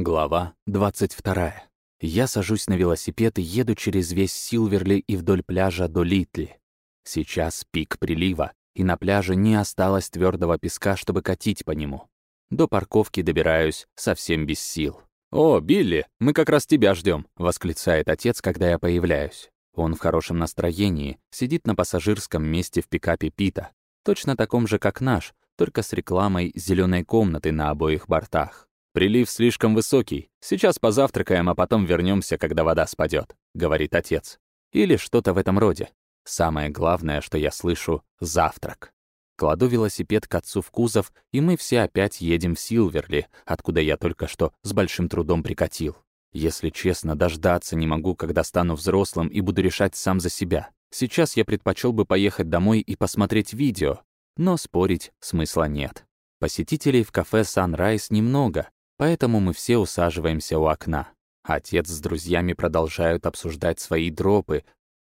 Глава 22. Я сажусь на велосипед и еду через весь Силверли и вдоль пляжа до Литли. Сейчас пик прилива, и на пляже не осталось твердого песка, чтобы катить по нему. До парковки добираюсь совсем без сил. «О, Билли, мы как раз тебя ждем, восклицает отец, когда я появляюсь. Он в хорошем настроении, сидит на пассажирском месте в пикапе Пита, точно таком же, как наш, только с рекламой зеленой комнаты на обоих бортах. «Прилив слишком высокий. Сейчас позавтракаем, а потом вернемся, когда вода спадет», — говорит отец. Или что-то в этом роде. Самое главное, что я слышу — завтрак. Кладу велосипед к отцу в кузов, и мы все опять едем в Силверли, откуда я только что с большим трудом прикатил. Если честно, дождаться не могу, когда стану взрослым и буду решать сам за себя. Сейчас я предпочел бы поехать домой и посмотреть видео, но спорить смысла нет. Посетителей в кафе Sunrise немного, Поэтому мы все усаживаемся у окна. Отец с друзьями продолжают обсуждать свои дропы.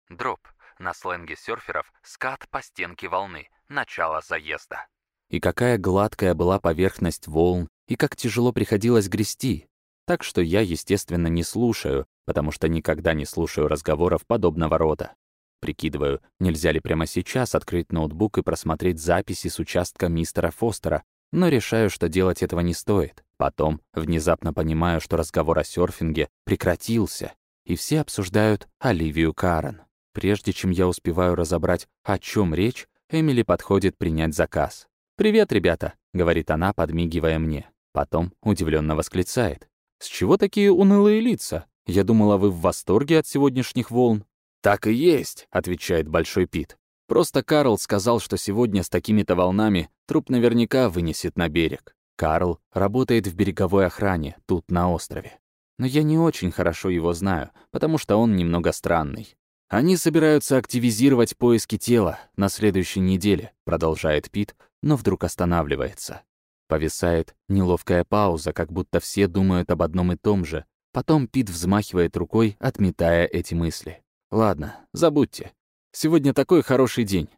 Дроп — на сленге серферов скат по стенке волны, начало заезда. И какая гладкая была поверхность волн, и как тяжело приходилось грести. Так что я, естественно, не слушаю, потому что никогда не слушаю разговоров подобного рода. Прикидываю, нельзя ли прямо сейчас открыть ноутбук и просмотреть записи с участка мистера Фостера, но решаю, что делать этого не стоит. Потом внезапно понимаю, что разговор о серфинге прекратился, и все обсуждают Оливию Карен. Прежде чем я успеваю разобрать, о чем речь, Эмили подходит принять заказ. «Привет, ребята», — говорит она, подмигивая мне. Потом удивленно восклицает. «С чего такие унылые лица? Я думала, вы в восторге от сегодняшних волн». «Так и есть», — отвечает Большой Пит. «Просто Карл сказал, что сегодня с такими-то волнами труп наверняка вынесет на берег. Карл работает в береговой охране, тут, на острове. Но я не очень хорошо его знаю, потому что он немного странный. Они собираются активизировать поиски тела на следующей неделе, продолжает Пит, но вдруг останавливается. Повисает неловкая пауза, как будто все думают об одном и том же. Потом Пит взмахивает рукой, отметая эти мысли. «Ладно, забудьте. Сегодня такой хороший день.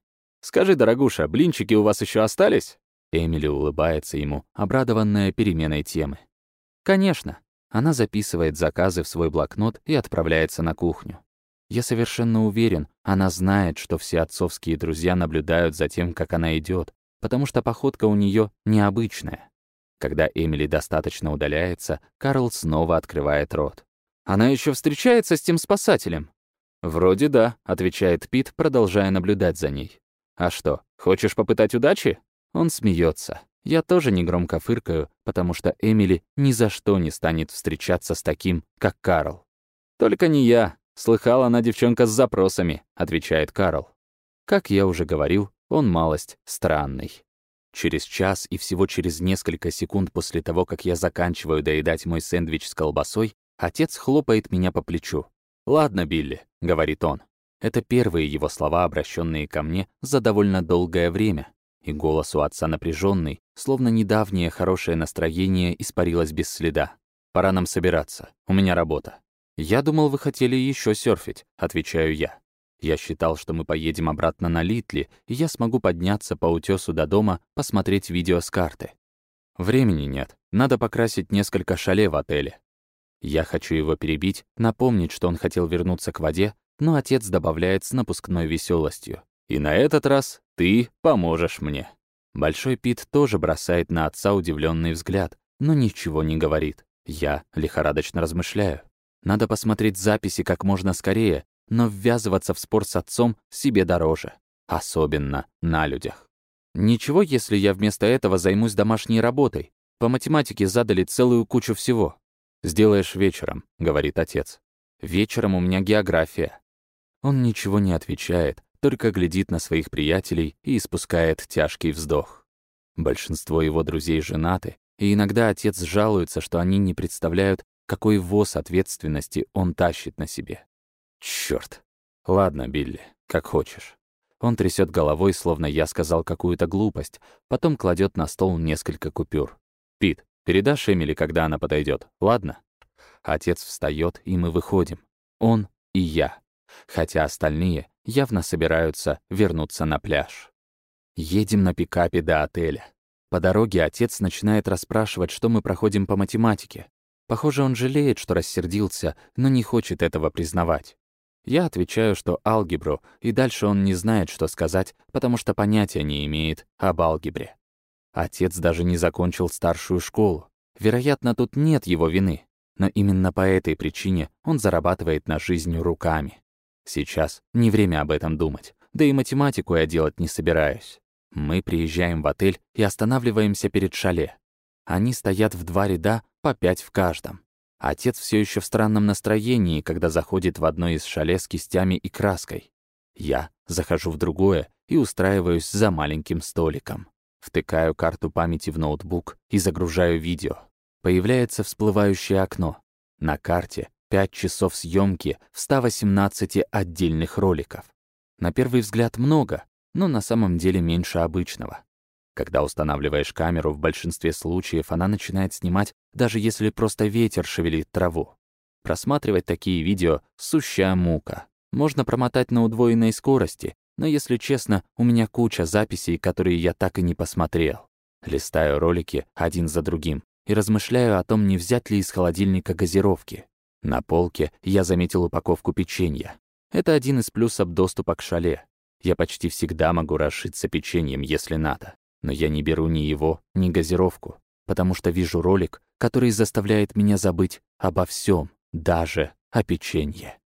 Скажи, дорогуша, блинчики у вас еще остались?» Эмили улыбается ему, обрадованная переменой темы. «Конечно». Она записывает заказы в свой блокнот и отправляется на кухню. Я совершенно уверен, она знает, что все отцовские друзья наблюдают за тем, как она идет, потому что походка у нее необычная. Когда Эмили достаточно удаляется, Карл снова открывает рот. «Она еще встречается с тем спасателем?» «Вроде да», — отвечает Пит, продолжая наблюдать за ней. «А что, хочешь попытать удачи?» Он смеется. Я тоже негромко фыркаю, потому что Эмили ни за что не станет встречаться с таким, как Карл. «Только не я. Слыхала она девчонка с запросами», — отвечает Карл. Как я уже говорил, он малость странный. Через час и всего через несколько секунд после того, как я заканчиваю доедать мой сэндвич с колбасой, отец хлопает меня по плечу. «Ладно, Билли», — говорит он. Это первые его слова, обращенные ко мне за довольно долгое время, и голос у отца напряженный, словно недавнее хорошее настроение испарилось без следа. «Пора нам собираться. У меня работа». «Я думал, вы хотели еще серфить», — отвечаю я. Я считал, что мы поедем обратно на Литли, и я смогу подняться по утесу до дома, посмотреть видео с карты. Времени нет. Надо покрасить несколько шале в отеле. Я хочу его перебить, напомнить, что он хотел вернуться к воде, но отец добавляет с напускной веселостью. И на этот раз ты поможешь мне». Большой Пит тоже бросает на отца удивленный взгляд, но ничего не говорит. Я лихорадочно размышляю. Надо посмотреть записи как можно скорее, но ввязываться в спор с отцом себе дороже. Особенно на людях. Ничего, если я вместо этого займусь домашней работой. По математике задали целую кучу всего. «Сделаешь вечером», — говорит отец. «Вечером у меня география». Он ничего не отвечает, только глядит на своих приятелей и испускает тяжкий вздох. Большинство его друзей женаты, и иногда отец жалуется, что они не представляют, какой воз ответственности он тащит на себе. Чёрт. Ладно, Билли, как хочешь. Он трясет головой, словно я сказал какую-то глупость, потом кладет на стол несколько купюр. «Пит, передашь Эмили, когда она подойдет, ладно?» Отец встает, и мы выходим. Он и я. Хотя остальные явно собираются вернуться на пляж. Едем на пикапе до отеля. По дороге отец начинает расспрашивать, что мы проходим по математике. Похоже, он жалеет, что рассердился, но не хочет этого признавать. Я отвечаю, что алгебру, и дальше он не знает, что сказать, потому что понятия не имеет об алгебре. Отец даже не закончил старшую школу. Вероятно, тут нет его вины. Но именно по этой причине он зарабатывает на жизнь руками. Сейчас не время об этом думать, да и математику я делать не собираюсь. Мы приезжаем в отель и останавливаемся перед шале. Они стоят в два ряда, по пять в каждом. Отец все еще в странном настроении, когда заходит в одно из шале с кистями и краской. Я захожу в другое и устраиваюсь за маленьким столиком. Втыкаю карту памяти в ноутбук и загружаю видео. Появляется всплывающее окно. На карте 5 часов съемки в 118 отдельных роликов. На первый взгляд много, но на самом деле меньше обычного. Когда устанавливаешь камеру, в большинстве случаев она начинает снимать, даже если просто ветер шевелит траву. Просматривать такие видео — сущая мука. Можно промотать на удвоенной скорости, но, если честно, у меня куча записей, которые я так и не посмотрел. Листаю ролики один за другим, и размышляю о том, не взять ли из холодильника газировки. На полке я заметил упаковку печенья. Это один из плюсов доступа к шале. Я почти всегда могу расшиться печеньем, если надо. Но я не беру ни его, ни газировку, потому что вижу ролик, который заставляет меня забыть обо всем, даже о печенье.